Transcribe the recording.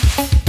Bye.